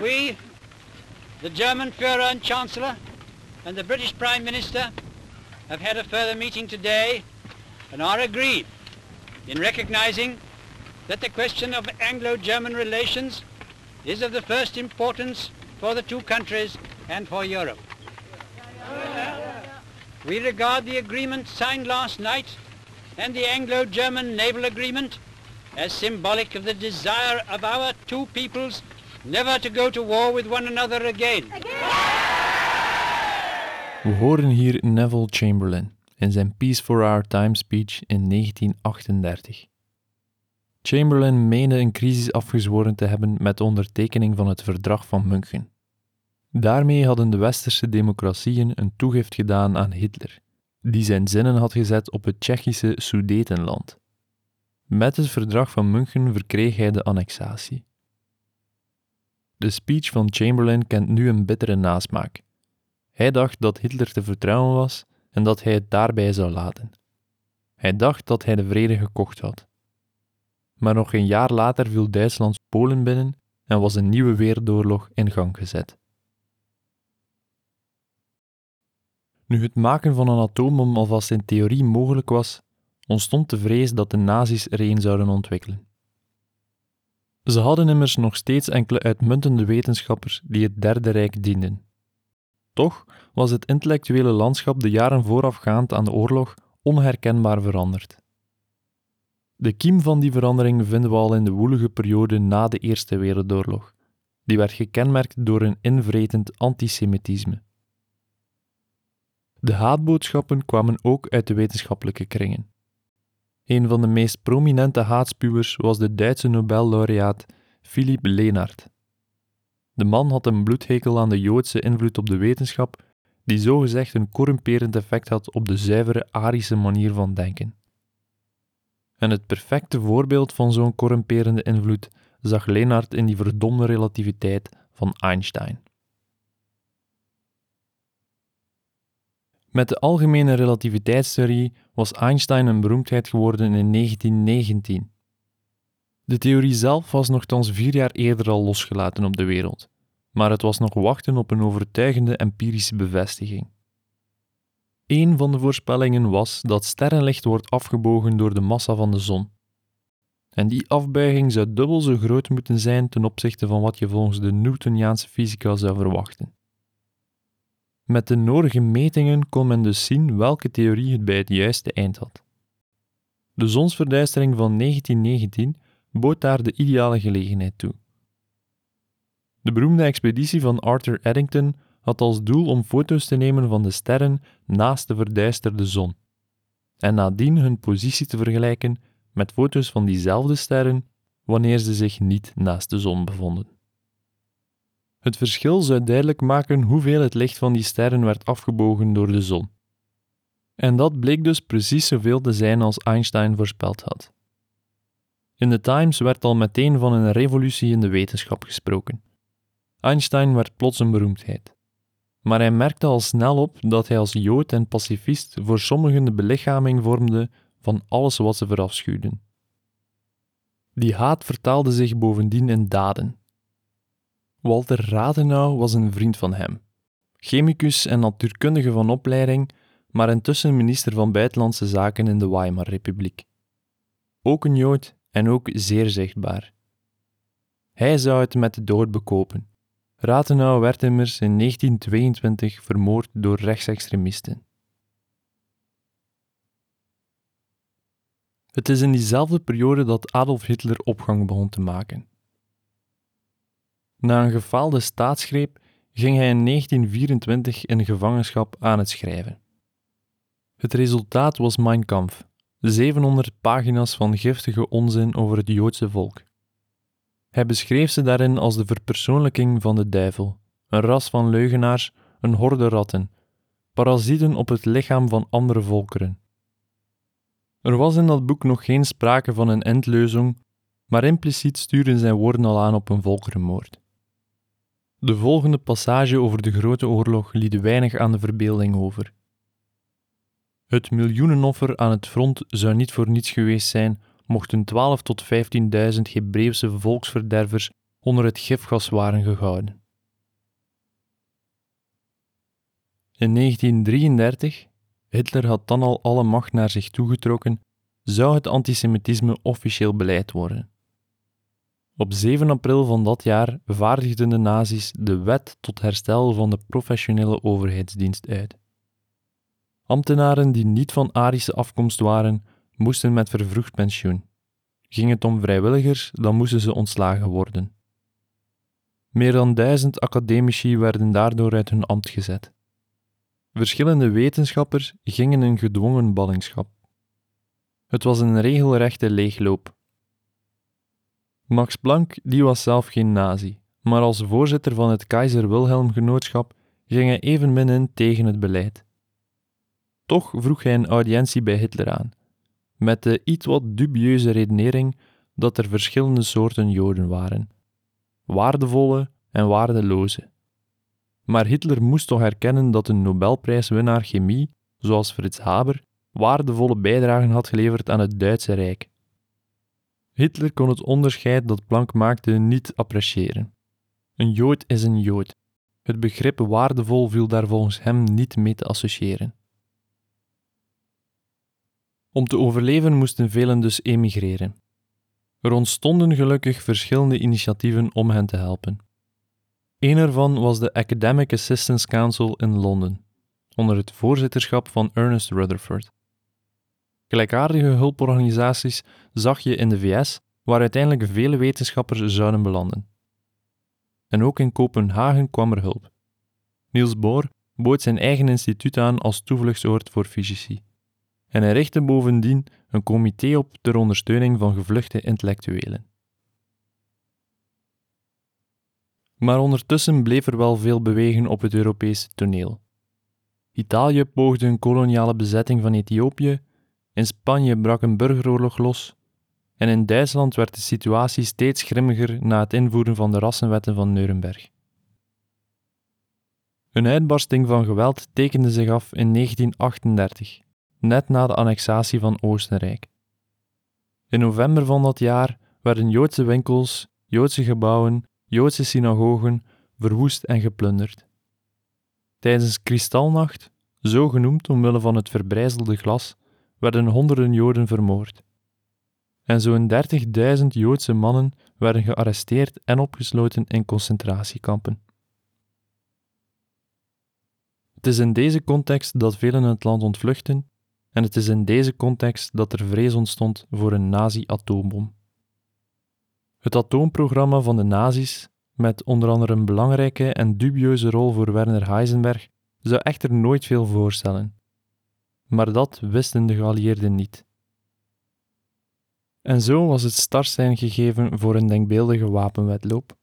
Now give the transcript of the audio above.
We, the German Führer and Chancellor, and the British Prime Minister have had a further meeting today and are agreed in recognizing that the question of Anglo-German relations is of the first importance for the two countries and for Europe. We regard the agreement signed last night and the Anglo-German naval agreement as symbolic of the desire of our two peoples never to go to war with one another again. We horen hier Neville Chamberlain in zijn Peace for Our Time speech in 1938. Chamberlain meende een crisis afgezworen te hebben met de ondertekening van het Verdrag van München. Daarmee hadden de westerse democratieën een toegift gedaan aan Hitler, die zijn zinnen had gezet op het Tsjechische Sudetenland. Met het Verdrag van München verkreeg hij de annexatie. De speech van Chamberlain kent nu een bittere nasmaak. Hij dacht dat Hitler te vertrouwen was en dat hij het daarbij zou laten. Hij dacht dat hij de vrede gekocht had. Maar nog een jaar later viel Duitsland Polen binnen en was een nieuwe wereldoorlog in gang gezet. Nu het maken van een atoombom alvast in theorie mogelijk was, ontstond de vrees dat de nazi's er een zouden ontwikkelen. Ze hadden immers nog steeds enkele uitmuntende wetenschappers die het Derde Rijk dienden. Toch was het intellectuele landschap de jaren voorafgaand aan de oorlog onherkenbaar veranderd. De kiem van die verandering vinden we al in de woelige periode na de Eerste Wereldoorlog. Die werd gekenmerkt door een invretend antisemitisme. De haatboodschappen kwamen ook uit de wetenschappelijke kringen. Een van de meest prominente haatspuwers was de Duitse Nobellaureaat Philipp Lenard. De man had een bloedhekel aan de Joodse invloed op de wetenschap, die zogezegd een corrumperend effect had op de zuivere Arische manier van denken. En het perfecte voorbeeld van zo'n corrumperende invloed zag Lenard in die verdomde relativiteit van Einstein. Met de algemene relativiteitstheorie was Einstein een beroemdheid geworden in 1919. De theorie zelf was nogthans vier jaar eerder al losgelaten op de wereld, maar het was nog wachten op een overtuigende empirische bevestiging. Een van de voorspellingen was dat sterrenlicht wordt afgebogen door de massa van de zon. En die afbuiging zou dubbel zo groot moeten zijn ten opzichte van wat je volgens de Newtoniaanse fysica zou verwachten. Met de nodige metingen kon men dus zien welke theorie het bij het juiste eind had. De zonsverduistering van 1919 bood daar de ideale gelegenheid toe. De beroemde expeditie van Arthur Eddington had als doel om foto's te nemen van de sterren naast de verduisterde zon, en nadien hun positie te vergelijken met foto's van diezelfde sterren wanneer ze zich niet naast de zon bevonden. Het verschil zou duidelijk maken hoeveel het licht van die sterren werd afgebogen door de zon. En dat bleek dus precies zoveel te zijn als Einstein voorspeld had. In de Times werd al meteen van een revolutie in de wetenschap gesproken. Einstein werd plots een beroemdheid. Maar hij merkte al snel op dat hij als Jood en pacifist voor sommigen de belichaming vormde van alles wat ze verafschuwden. Die haat vertaalde zich bovendien in daden. Walter Rathenau was een vriend van hem, chemicus en natuurkundige van opleiding, maar intussen minister van Buitenlandse Zaken in de Weimar-republiek. Ook een Jood en ook zeer zichtbaar. Hij zou het met de dood bekopen. Rathenau werd immers in 1922 vermoord door rechtsextremisten. Het is in diezelfde periode dat Adolf Hitler opgang begon te maken. Na een gefaalde staatsgreep ging hij in 1924 in gevangenschap aan het schrijven. Het resultaat was Mein Kampf, 700 pagina's van giftige onzin over het Joodse volk. Hij beschreef ze daarin als de verpersoonlijking van de duivel, een ras van leugenaars, een horde ratten, parasieten op het lichaam van andere volkeren. Er was in dat boek nog geen sprake van een endleuzing, maar impliciet sturen zijn woorden al aan op een volkerenmoord. De volgende passage over de Grote Oorlog liet weinig aan de verbeelding over. Het miljoenenoffer aan het front zou niet voor niets geweest zijn mochten 12 tot 15.000 Hebreeuwse volksverdervers onder het gifgas waren gehouden. In 1933, Hitler had dan al alle macht naar zich toegetrokken, zou het antisemitisme officieel beleid worden. Op 7 april van dat jaar vaardigden de nazi's de wet tot herstel van de professionele overheidsdienst uit. Ambtenaren die niet van Arische afkomst waren, moesten met vervroegd pensioen. Ging het om vrijwilligers, dan moesten ze ontslagen worden. Meer dan duizend academici werden daardoor uit hun ambt gezet. Verschillende wetenschappers gingen in gedwongen ballingschap. Het was een regelrechte leegloop. Max Planck die was zelf geen nazi, maar als voorzitter van het Keizer Wilhelm Genootschap ging hij evenmin in tegen het beleid. Toch vroeg hij een audiëntie bij Hitler aan, met de iets wat dubieuze redenering dat er verschillende soorten Joden waren: waardevolle en waardeloze. Maar Hitler moest toch erkennen dat een Nobelprijswinnaar chemie, zoals Frits Haber, waardevolle bijdragen had geleverd aan het Duitse Rijk. Hitler kon het onderscheid dat Planck maakte niet appreciëren. Een Jood is een Jood. Het begrip waardevol viel daar volgens hem niet mee te associëren. Om te overleven moesten velen dus emigreren. Er ontstonden gelukkig verschillende initiatieven om hen te helpen. Een ervan was de Academic Assistance Council in Londen, onder het voorzitterschap van Ernest Rutherford. Gelijkaardige hulporganisaties zag je in de VS, waar uiteindelijk vele wetenschappers zouden belanden. En ook in Kopenhagen kwam er hulp. Niels Bohr bood zijn eigen instituut aan als toevluchtsoord voor fysici. En hij richtte bovendien een comité op ter ondersteuning van gevluchte intellectuelen. Maar ondertussen bleef er wel veel bewegen op het Europese toneel. Italië poogde een koloniale bezetting van Ethiopië, in Spanje brak een burgeroorlog los en in Duitsland werd de situatie steeds grimmiger na het invoeren van de rassenwetten van Nuremberg. Een uitbarsting van geweld tekende zich af in 1938, net na de annexatie van Oostenrijk. In november van dat jaar werden Joodse winkels, Joodse gebouwen, Joodse synagogen verwoest en geplunderd. Tijdens Kristalnacht, zo genoemd omwille van het verbrijzelde glas, werden honderden Joden vermoord. En zo'n 30.000 Joodse mannen werden gearresteerd en opgesloten in concentratiekampen. Het is in deze context dat velen het land ontvluchten, en het is in deze context dat er vrees ontstond voor een nazi-atoombom. Het atoomprogramma van de nazi's, met onder andere een belangrijke en dubieuze rol voor Werner Heisenberg, zou echter nooit veel voorstellen. Maar dat wisten de geallieerden niet. En zo was het startsein gegeven voor een denkbeeldige wapenwedloop.